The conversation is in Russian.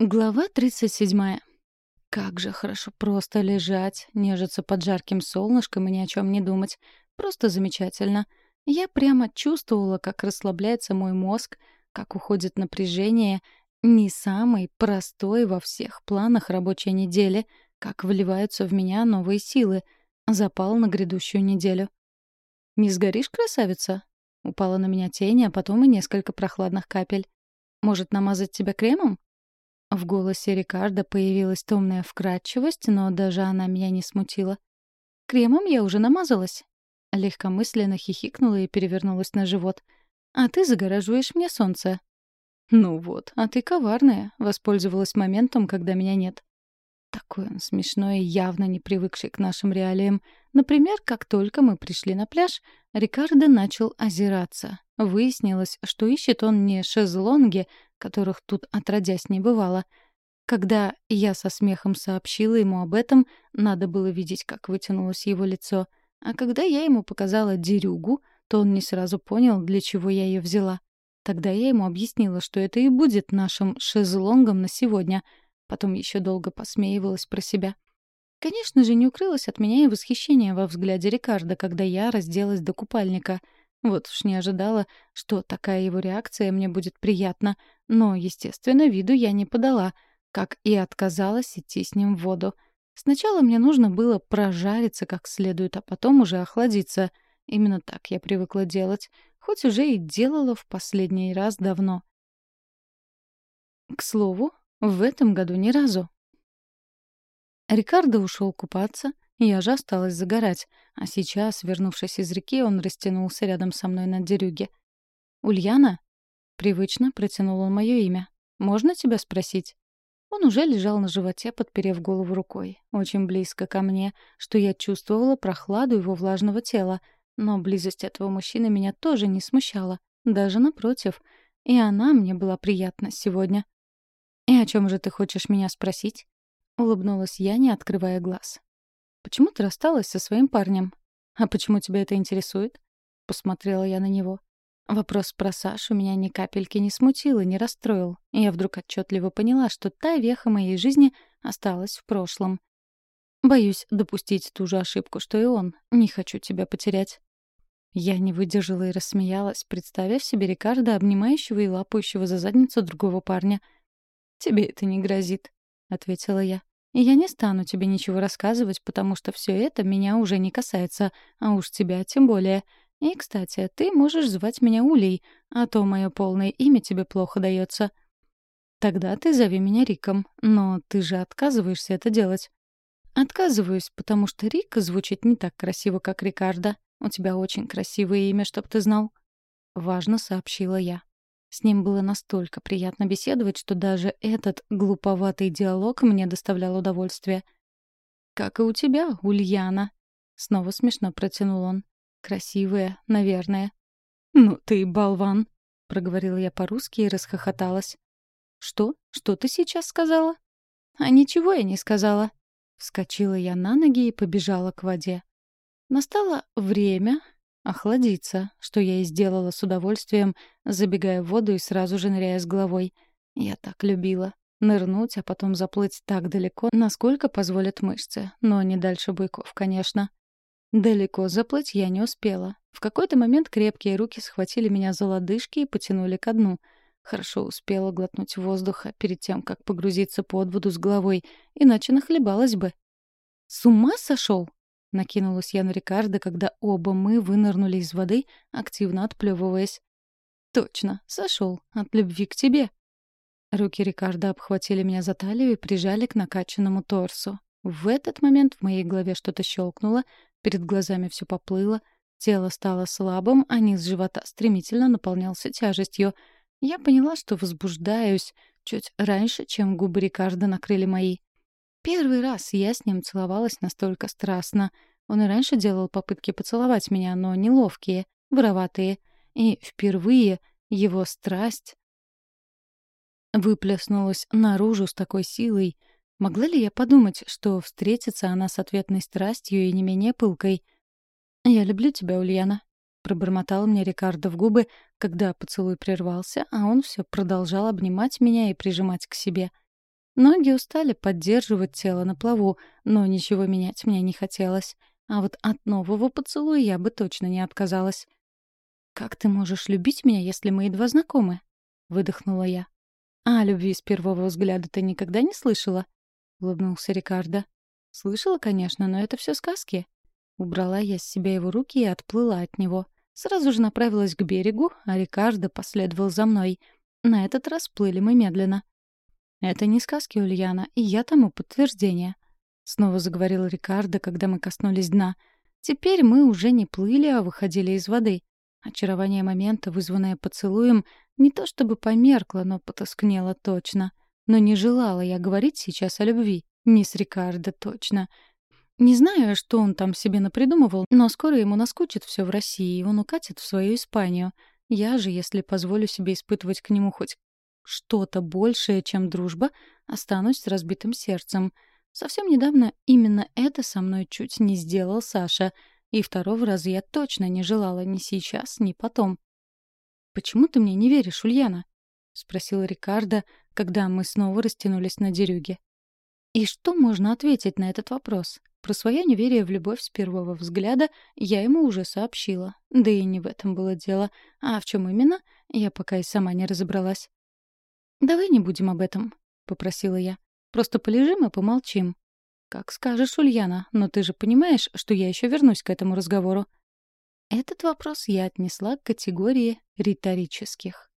Глава 37. Как же хорошо просто лежать, нежиться под жарким солнышком и ни о чем не думать. Просто замечательно. Я прямо чувствовала, как расслабляется мой мозг, как уходит напряжение, не самый простой во всех планах рабочей недели, как вливаются в меня новые силы. Запал на грядущую неделю. «Не сгоришь, красавица?» Упала на меня тень, а потом и несколько прохладных капель. «Может, намазать тебя кремом?» В голосе Рикардо появилась томная вкрадчивость, но даже она меня не смутила. «Кремом я уже намазалась». Легкомысленно хихикнула и перевернулась на живот. «А ты загораживаешь мне солнце». «Ну вот, а ты коварная», — воспользовалась моментом, когда меня нет. Такой он смешной и явно не привыкший к нашим реалиям. Например, как только мы пришли на пляж, Рикардо начал озираться. Выяснилось, что ищет он не шезлонги, которых тут отродясь не бывало. Когда я со смехом сообщила ему об этом, надо было видеть, как вытянулось его лицо. А когда я ему показала дерюгу, то он не сразу понял, для чего я ее взяла. Тогда я ему объяснила, что это и будет нашим шезлонгом на сегодня. Потом еще долго посмеивалась про себя. Конечно же, не укрылось от меня и восхищение во взгляде Рикардо, когда я разделась до купальника — вот уж не ожидала, что такая его реакция мне будет приятна, но, естественно, виду я не подала, как и отказалась идти с ним в воду. Сначала мне нужно было прожариться как следует, а потом уже охладиться. Именно так я привыкла делать, хоть уже и делала в последний раз давно. К слову, в этом году ни разу. Рикардо ушел купаться, я же осталась загорать, а сейчас, вернувшись из реки, он растянулся рядом со мной на дерюге. «Ульяна?» Привычно протянул он мое имя. «Можно тебя спросить?» Он уже лежал на животе, подперев голову рукой, очень близко ко мне, что я чувствовала прохладу его влажного тела, но близость этого мужчины меня тоже не смущала, даже напротив, и она мне была приятна сегодня. «И о чем же ты хочешь меня спросить?» — улыбнулась я, не открывая глаз. Почему ты рассталась со своим парнем? А почему тебя это интересует? Посмотрела я на него. Вопрос про Сашу меня ни капельки не смутил и не расстроил. я вдруг отчетливо поняла, что та веха моей жизни осталась в прошлом. Боюсь допустить ту же ошибку, что и он. Не хочу тебя потерять. Я не выдержала и рассмеялась, представив себе Рикардо, обнимающего и лапающего за задницу другого парня. «Тебе это не грозит», — ответила я. И я не стану тебе ничего рассказывать, потому что все это меня уже не касается, а уж тебя тем более. И, кстати, ты можешь звать меня Улей, а то мое полное имя тебе плохо дается. Тогда ты зови меня Риком, но ты же отказываешься это делать. Отказываюсь, потому что Рик звучит не так красиво, как Рикардо. У тебя очень красивое имя, чтоб ты знал. Важно сообщила я. С ним было настолько приятно беседовать, что даже этот глуповатый диалог мне доставлял удовольствие. «Как и у тебя, Ульяна», — снова смешно протянул он. «Красивая, наверное». «Ну ты болван», — проговорила я по-русски и расхохоталась. «Что? Что ты сейчас сказала?» «А ничего я не сказала». Вскочила я на ноги и побежала к воде. Настало время, охладиться, что я и сделала с удовольствием, забегая в воду и сразу же ныряя с головой. Я так любила. Нырнуть, а потом заплыть так далеко, насколько позволят мышцы. Но не дальше буйков, конечно. Далеко заплыть я не успела. В какой-то момент крепкие руки схватили меня за лодыжки и потянули ко дну. Хорошо успела глотнуть воздуха перед тем, как погрузиться под воду с головой, иначе нахлебалась бы. «С ума сошел?» Накинулась я на Рикардо, когда оба мы вынырнули из воды, активно отплевываясь. «Точно, сошел. От любви к тебе». Руки Рикардо обхватили меня за талию и прижали к накачанному торсу. В этот момент в моей голове что-то щелкнуло, перед глазами все поплыло, тело стало слабым, а низ живота стремительно наполнялся тяжестью. Я поняла, что возбуждаюсь чуть раньше, чем губы Рикардо накрыли мои. Первый раз я с ним целовалась настолько страстно. Он и раньше делал попытки поцеловать меня, но неловкие, вороватые. И впервые его страсть выплеснулась наружу с такой силой. Могла ли я подумать, что встретится она с ответной страстью и не менее пылкой? «Я люблю тебя, Ульяна», — пробормотал мне Рикардо в губы, когда поцелуй прервался, а он все продолжал обнимать меня и прижимать к себе — Ноги устали поддерживать тело на плаву, но ничего менять мне не хотелось. А вот от нового поцелуя я бы точно не отказалась. «Как ты можешь любить меня, если мы едва знакомы?» — выдохнула я. «А любви с первого взгляда ты никогда не слышала?» — улыбнулся Рикардо. «Слышала, конечно, но это все сказки». Убрала я с себя его руки и отплыла от него. Сразу же направилась к берегу, а Рикардо последовал за мной. На этот раз плыли мы медленно. «Это не сказки, Ульяна, и я тому подтверждение», — снова заговорил Рикардо, когда мы коснулись дна. «Теперь мы уже не плыли, а выходили из воды. Очарование момента, вызванное поцелуем, не то чтобы померкло, но потускнело точно. Но не желала я говорить сейчас о любви. Не с Рикардо точно. Не знаю, что он там себе напридумывал, но скоро ему наскучит все в России, и он укатит в свою Испанию. Я же, если позволю себе испытывать к нему хоть что-то большее, чем дружба, останусь с разбитым сердцем. Совсем недавно именно это со мной чуть не сделал Саша, и второго раза я точно не желала ни сейчас, ни потом. «Почему ты мне не веришь, Ульяна?» — спросил Рикардо, когда мы снова растянулись на дерюге. И что можно ответить на этот вопрос? Про свое неверие в любовь с первого взгляда я ему уже сообщила. Да и не в этом было дело. А в чем именно, я пока и сама не разобралась. «Давай не будем об этом», — попросила я. «Просто полежим и помолчим». «Как скажешь, Ульяна, но ты же понимаешь, что я еще вернусь к этому разговору». Этот вопрос я отнесла к категории риторических.